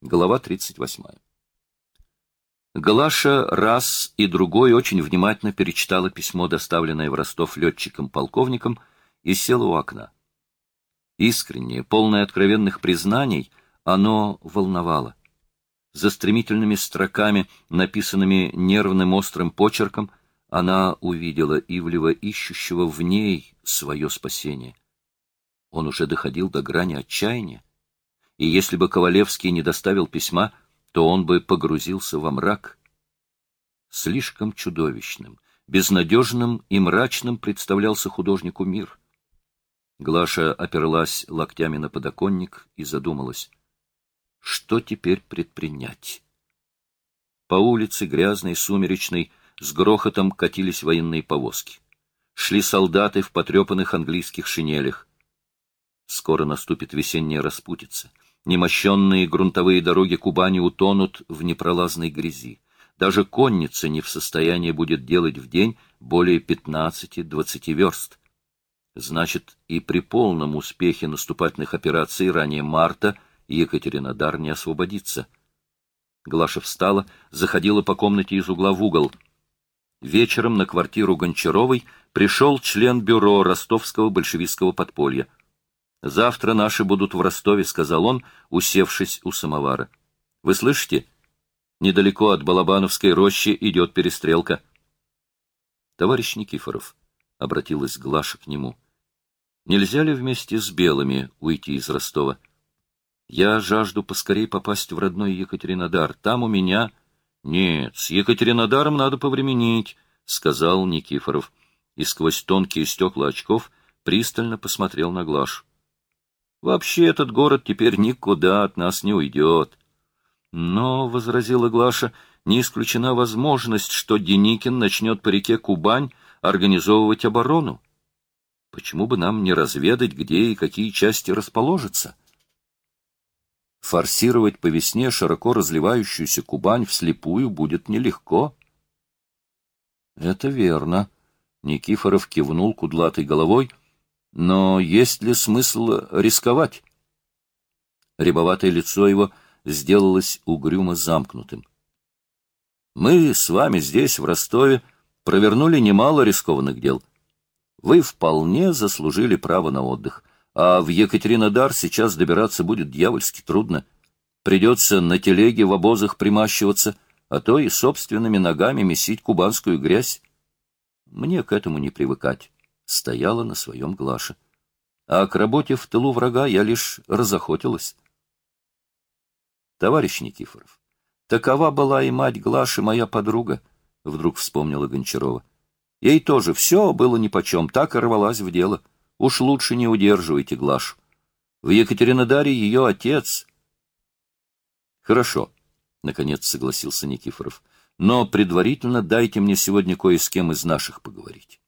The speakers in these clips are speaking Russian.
Глава 38. Глаша раз и другой очень внимательно перечитала письмо, доставленное в Ростов летчиком-полковником, и села у окна. Искреннее, полное откровенных признаний, оно волновало. За стремительными строками, написанными нервным острым почерком, она увидела Ивлева, ищущего в ней свое спасение. Он уже доходил до грани отчаяния и если бы Ковалевский не доставил письма, то он бы погрузился во мрак. Слишком чудовищным, безнадежным и мрачным представлялся художнику мир. Глаша оперлась локтями на подоконник и задумалась. Что теперь предпринять? По улице, грязной, сумеречной, с грохотом катились военные повозки. Шли солдаты в потрепанных английских шинелях. Скоро наступит весенняя распутица. Немощенные грунтовые дороги Кубани утонут в непролазной грязи. Даже конница не в состоянии будет делать в день более 15-20 верст. Значит, и при полном успехе наступательных операций ранее марта Екатеринодар не освободится. Глаша встала, заходила по комнате из угла в угол. Вечером на квартиру Гончаровой пришел член бюро ростовского большевистского подполья — Завтра наши будут в Ростове, — сказал он, усевшись у самовара. — Вы слышите? Недалеко от Балабановской рощи идет перестрелка. — Товарищ Никифоров, — обратилась Глаша к нему, — нельзя ли вместе с белыми уйти из Ростова? Я жажду поскорей попасть в родной Екатеринодар. Там у меня... — Нет, с Екатеринодаром надо повременить, — сказал Никифоров, и сквозь тонкие стекла очков пристально посмотрел на Глашу. Вообще этот город теперь никуда от нас не уйдет. Но, — возразила Глаша, — не исключена возможность, что Деникин начнет по реке Кубань организовывать оборону. Почему бы нам не разведать, где и какие части расположатся? Форсировать по весне широко разливающуюся Кубань вслепую будет нелегко. — Это верно. Никифоров кивнул кудлатой головой — но есть ли смысл рисковать? Рябоватое лицо его сделалось угрюмо замкнутым. Мы с вами здесь, в Ростове, провернули немало рискованных дел. Вы вполне заслужили право на отдых, а в Екатеринодар сейчас добираться будет дьявольски трудно. Придется на телеге в обозах примащиваться, а то и собственными ногами месить кубанскую грязь. Мне к этому не привыкать стояла на своем Глаше. А к работе в тылу врага я лишь разохотилась. Товарищ Никифоров, такова была и мать Глаши, моя подруга, — вдруг вспомнила Гончарова. Ей тоже все было нипочем, так и рвалась в дело. Уж лучше не удерживайте Глашу. В Екатеринодаре ее отец. Хорошо, — наконец согласился Никифоров, — но предварительно дайте мне сегодня кое с кем из наших поговорить.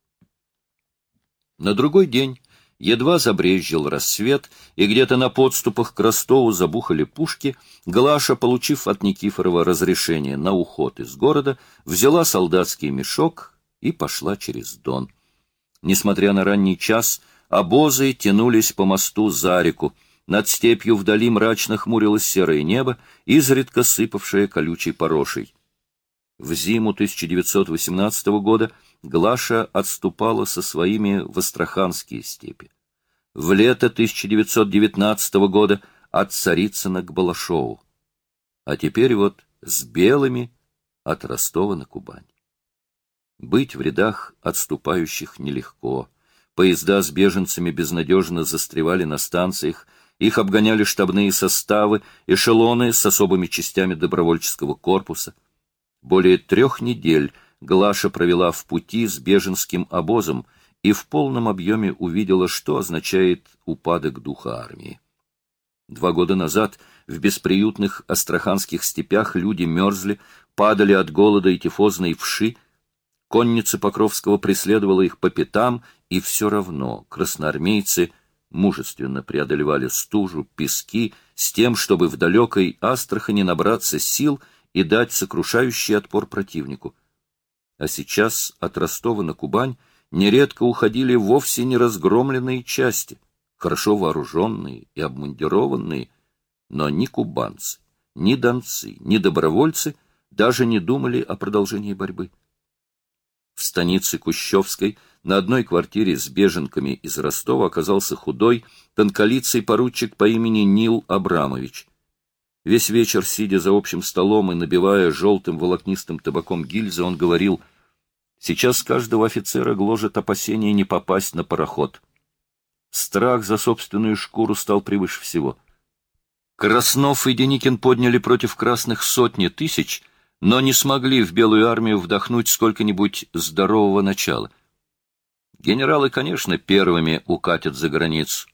На другой день едва забрезжил рассвет, и где-то на подступах к Ростову забухали пушки, Глаша, получив от Никифорова разрешение на уход из города, взяла солдатский мешок и пошла через Дон. Несмотря на ранний час, обозы тянулись по мосту за реку, над степью вдали мрачно хмурилось серое небо, изредка сыпавшее колючей порошей. В зиму 1918 года Глаша отступала со своими в Астраханские степи. В лето 1919 года от Царицына к Балашову. А теперь вот с белыми от Ростова на Кубань. Быть в рядах отступающих нелегко. Поезда с беженцами безнадежно застревали на станциях, их обгоняли штабные составы, эшелоны с особыми частями добровольческого корпуса. Более трех недель Глаша провела в пути с беженским обозом и в полном объеме увидела, что означает упадок духа армии. Два года назад в бесприютных астраханских степях люди мерзли, падали от голода и тифозной вши, конница Покровского преследовала их по пятам, и все равно красноармейцы мужественно преодолевали стужу, пески, с тем, чтобы в далекой Астрахани набраться сил и дать сокрушающий отпор противнику а сейчас от Ростова на Кубань нередко уходили вовсе не разгромленные части, хорошо вооруженные и обмундированные, но ни кубанцы, ни донцы, ни добровольцы даже не думали о продолжении борьбы. В станице Кущевской на одной квартире с беженками из Ростова оказался худой, тонколицый поручик по имени Нил Абрамович. Весь вечер, сидя за общим столом и набивая желтым волокнистым табаком гильзы, он говорил, «Сейчас каждого офицера гложет опасение не попасть на пароход. Страх за собственную шкуру стал превыше всего. Краснов и Деникин подняли против красных сотни тысяч, но не смогли в Белую армию вдохнуть сколько-нибудь здорового начала. Генералы, конечно, первыми укатят за границу,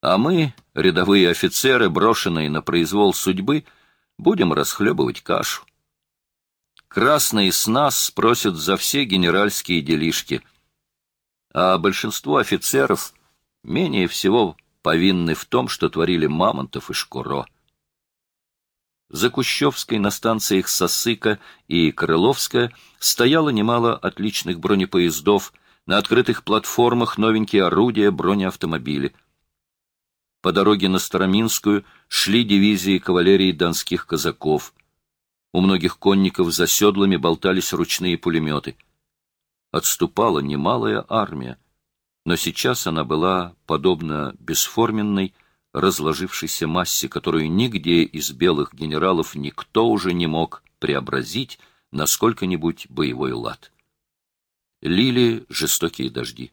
а мы, рядовые офицеры, брошенные на произвол судьбы, будем расхлебывать кашу. Красные с нас спросят за все генеральские делишки, а большинство офицеров — менее всего повинны в том, что творили Мамонтов и Шкуро. За Кущевской на станциях Сосыка и Крыловская стояло немало отличных бронепоездов, на открытых платформах новенькие орудия, бронеавтомобили. По дороге на Староминскую шли дивизии кавалерии донских казаков. У многих конников за седлами болтались ручные пулеметы. Отступала немалая армия но сейчас она была подобна бесформенной, разложившейся массе, которую нигде из белых генералов никто уже не мог преобразить на сколько-нибудь боевой лад. Лили жестокие дожди.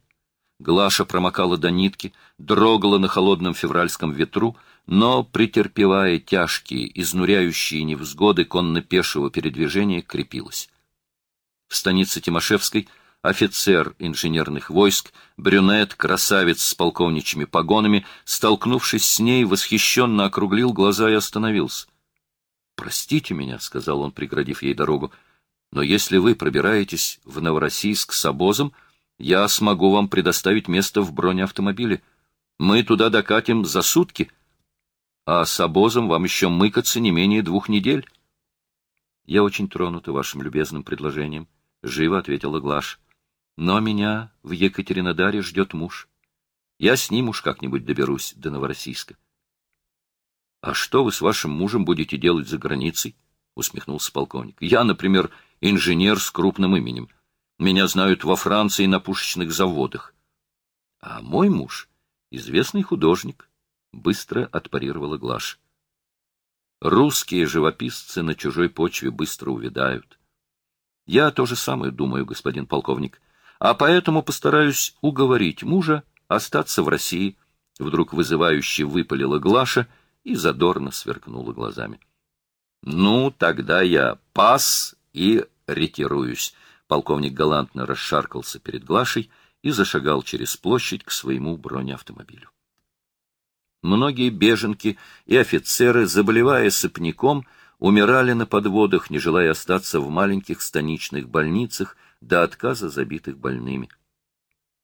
Глаша промокала до нитки, дрогала на холодном февральском ветру, но, претерпевая тяжкие, изнуряющие невзгоды конно-пешего передвижения, крепилась. В станице Тимошевской — офицер инженерных войск, брюнет, красавец с полковничьими погонами, столкнувшись с ней, восхищенно округлил глаза и остановился. «Простите меня», — сказал он, преградив ей дорогу, — «но если вы пробираетесь в Новороссийск с обозом, я смогу вам предоставить место в бронеавтомобиле. Мы туда докатим за сутки, а с обозом вам еще мыкаться не менее двух недель». «Я очень тронута вашим любезным предложением», — живо ответила Глаш. Но меня в Екатеринодаре ждет муж. Я с ним уж как-нибудь доберусь до Новороссийска. — А что вы с вашим мужем будете делать за границей? — усмехнулся полковник. — Я, например, инженер с крупным именем. Меня знают во Франции на пушечных заводах. — А мой муж — известный художник, — быстро отпарировала Глаш. Русские живописцы на чужой почве быстро увядают. Я то же самое думаю, господин полковник а поэтому постараюсь уговорить мужа остаться в России, — вдруг вызывающе выпалила Глаша и задорно сверкнула глазами. — Ну, тогда я пас и ретируюсь. Полковник галантно расшаркался перед Глашей и зашагал через площадь к своему бронеавтомобилю. Многие беженки и офицеры, заболевая сыпняком, умирали на подводах, не желая остаться в маленьких станичных больницах, до отказа забитых больными.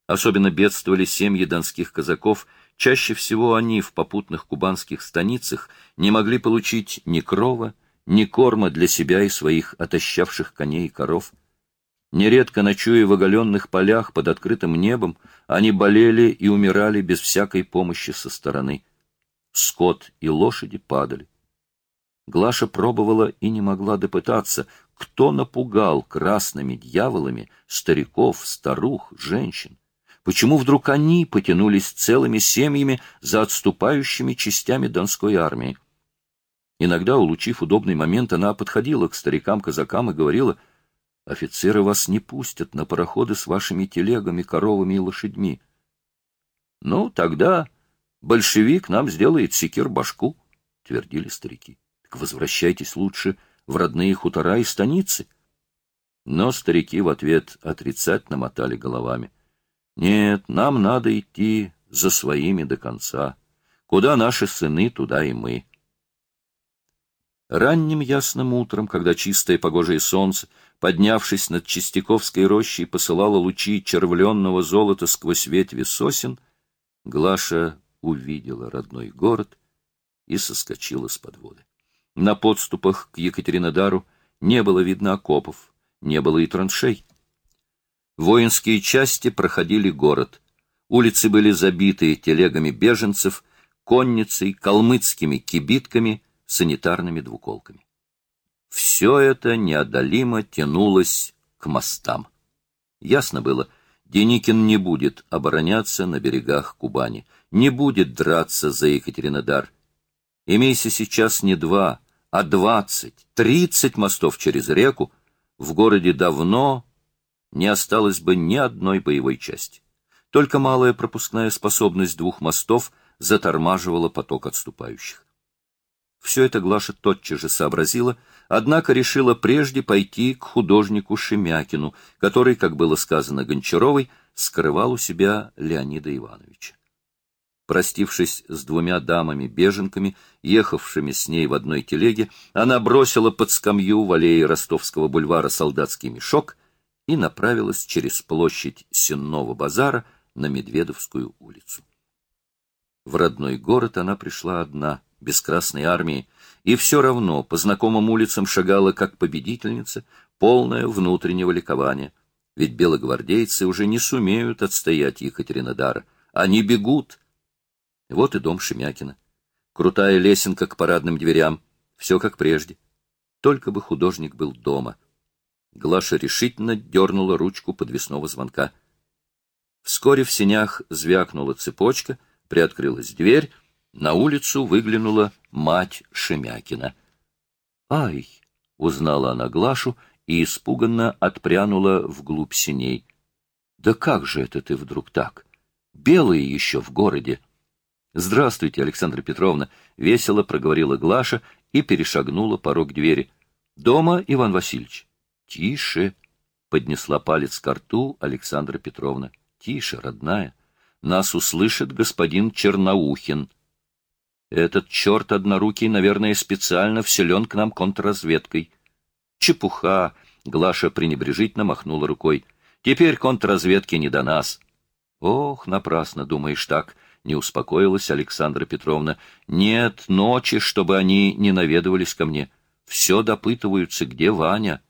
Особенно бедствовали семьи донских казаков, чаще всего они в попутных кубанских станицах не могли получить ни крова, ни корма для себя и своих отощавших коней и коров. Нередко, ночуя в оголенных полях под открытым небом, они болели и умирали без всякой помощи со стороны. Скот и лошади падали. Глаша пробовала и не могла допытаться, кто напугал красными дьяволами стариков, старух, женщин? Почему вдруг они потянулись целыми семьями за отступающими частями Донской армии? Иногда, улучив удобный момент, она подходила к старикам-казакам и говорила, «Офицеры вас не пустят на пароходы с вашими телегами, коровами и лошадьми». «Ну, тогда большевик нам сделает секир башку», — твердили старики. «Так возвращайтесь лучше в родные хутора и станицы. Но старики в ответ отрицательно мотали головами. Нет, нам надо идти за своими до конца. Куда наши сыны, туда и мы. Ранним ясным утром, когда чистое погожее солнце, поднявшись над Чистяковской рощей, посылало лучи червленного золота сквозь ветви сосен, Глаша увидела родной город и соскочила с подводы. На подступах к Екатеринодару не было видно окопов, не было и траншей. Воинские части проходили город. Улицы были забиты телегами беженцев, конницей, калмыцкими кибитками, санитарными двуколками. Все это неодолимо тянулось к мостам. Ясно было, Деникин не будет обороняться на берегах Кубани, не будет драться за Екатеринодар. Имейся сейчас не два, а двадцать, тридцать мостов через реку, в городе давно не осталось бы ни одной боевой части. Только малая пропускная способность двух мостов затормаживала поток отступающих. Все это Глаша тотчас же сообразила, однако решила прежде пойти к художнику Шемякину, который, как было сказано Гончаровой, скрывал у себя Леонида Ивановича. Простившись с двумя дамами-беженками, ехавшими с ней в одной телеге, она бросила под скамью в аллее Ростовского бульвара солдатский мешок и направилась через площадь Сенного базара на Медведовскую улицу. В родной город она пришла одна, без Красной армии, и все равно по знакомым улицам шагала как победительница, полная внутреннего ликования. Ведь белогвардейцы уже не сумеют отстоять Екатеринодара. Они бегут — вот и дом Шемякина. Крутая лесенка к парадным дверям. Все как прежде. Только бы художник был дома. Глаша решительно дернула ручку подвесного звонка. Вскоре в сенях звякнула цепочка, приоткрылась дверь, на улицу выглянула мать Шемякина. «Ай!» — узнала она Глашу и испуганно отпрянула вглубь синей. «Да как же это ты вдруг так? Белые еще в городе!» «Здравствуйте, Александра Петровна!» — весело проговорила Глаша и перешагнула порог двери. «Дома, Иван Васильевич?» «Тише!» — поднесла палец к рту Александра Петровна. «Тише, родная! Нас услышит господин Черноухин!» «Этот черт однорукий, наверное, специально вселен к нам контрразведкой». «Чепуха!» — Глаша пренебрежительно махнула рукой. «Теперь контрразведки не до нас». «Ох, напрасно думаешь так!» не успокоилась Александра Петровна. Нет ночи, чтобы они не наведывались ко мне. Все допытываются, где Ваня.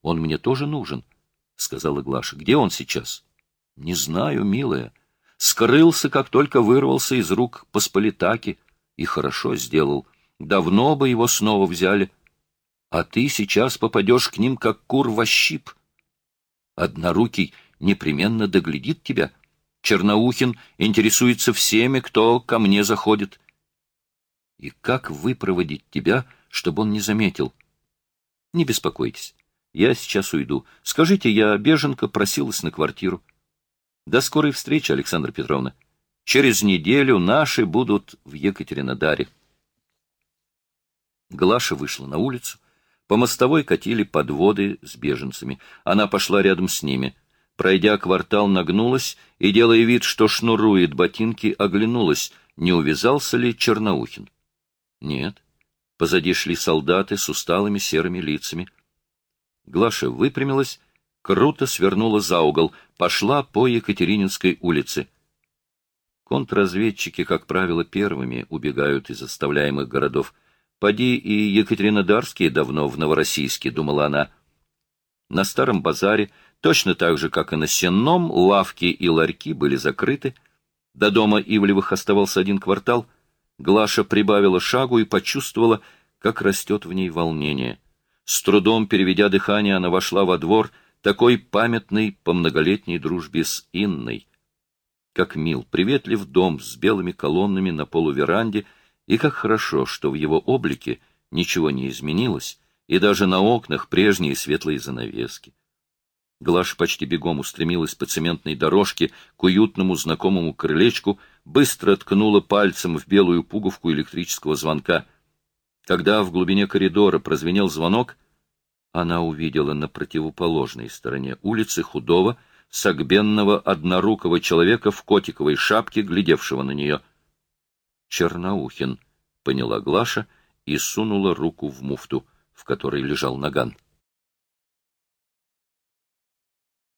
Он мне тоже нужен, — сказала Глаша. Где он сейчас? Не знаю, милая. Скрылся, как только вырвался из рук Посполитаки. И хорошо сделал. Давно бы его снова взяли. А ты сейчас попадешь к ним, как кур во щип. Однорукий непременно доглядит тебя — Черноухин интересуется всеми, кто ко мне заходит. И как выпроводить тебя, чтобы он не заметил? Не беспокойтесь. Я сейчас уйду. Скажите, я, беженка, просилась на квартиру. До скорой встречи, Александра Петровна. Через неделю наши будут в Екатеринодаре. Глаша вышла на улицу. По мостовой катили подводы с беженцами. Она пошла рядом с ними — Пройдя квартал, нагнулась и, делая вид, что шнурует ботинки, оглянулась, не увязался ли Черноухин. Нет. Позади шли солдаты с усталыми серыми лицами. Глаша выпрямилась, круто свернула за угол, пошла по Екатерининской улице. Контрразведчики, как правило, первыми убегают из оставляемых городов. Поди и Екатеринодарские давно в Новороссийске, думала она. На старом базаре Точно так же, как и на Сенном, лавки и ларьки были закрыты. До дома Ивлевых оставался один квартал. Глаша прибавила шагу и почувствовала, как растет в ней волнение. С трудом переведя дыхание, она вошла во двор, такой памятный по многолетней дружбе с Инной. Как мил, приветлив дом с белыми колоннами на полуверанде, и как хорошо, что в его облике ничего не изменилось, и даже на окнах прежние светлые занавески. Глаша почти бегом устремилась по цементной дорожке к уютному знакомому крылечку, быстро ткнула пальцем в белую пуговку электрического звонка. Когда в глубине коридора прозвенел звонок, она увидела на противоположной стороне улицы худого, согбенного однорукого человека в котиковой шапке, глядевшего на нее. «Черноухин», — поняла Глаша и сунула руку в муфту, в которой лежал наган.